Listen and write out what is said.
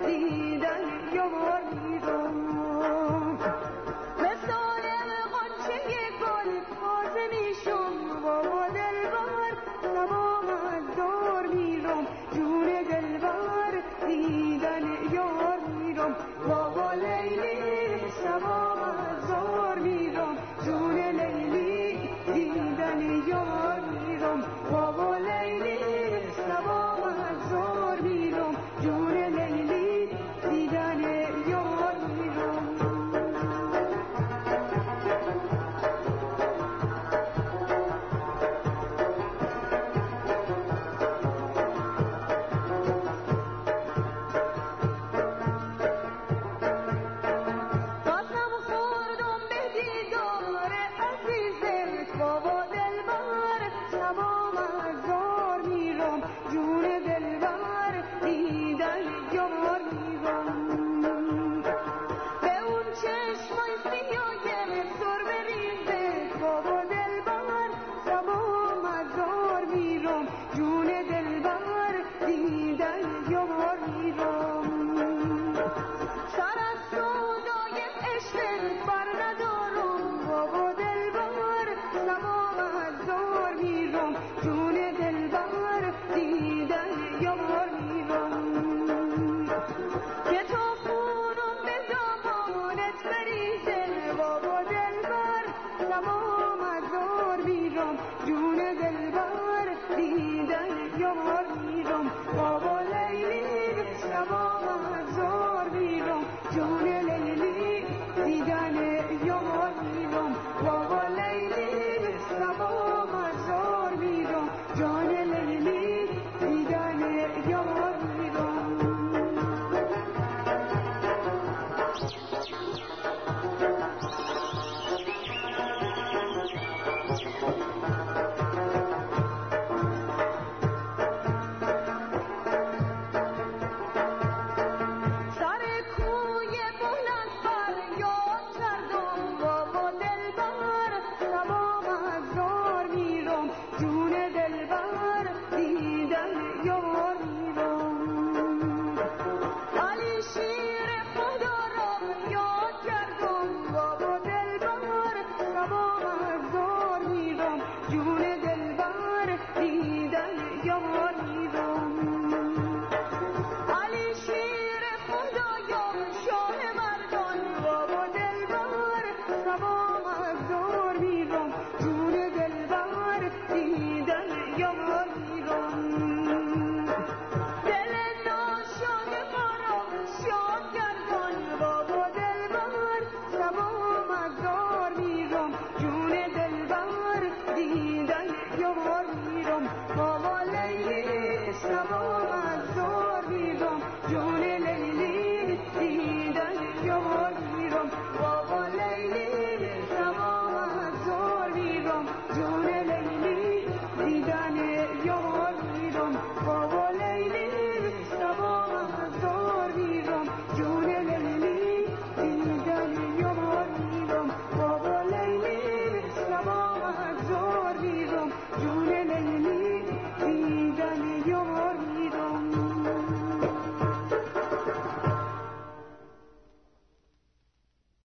دیدن یاری رو مثال قنچه گل تازه میشم با دلبر تمام از دار میرم. جون دلبر دیدن یاری رو با لیلی بابا دلبر بر شبام میرم. جون دلبر دیدن یار میرم. به اون چشمای سیاه سر بریزه. بابا دل بر شبام از میرم. جون دلبر دیدن یار میرم. سر از سودای عشق بر ندارم جون دلبر دیدن یا میرم بابا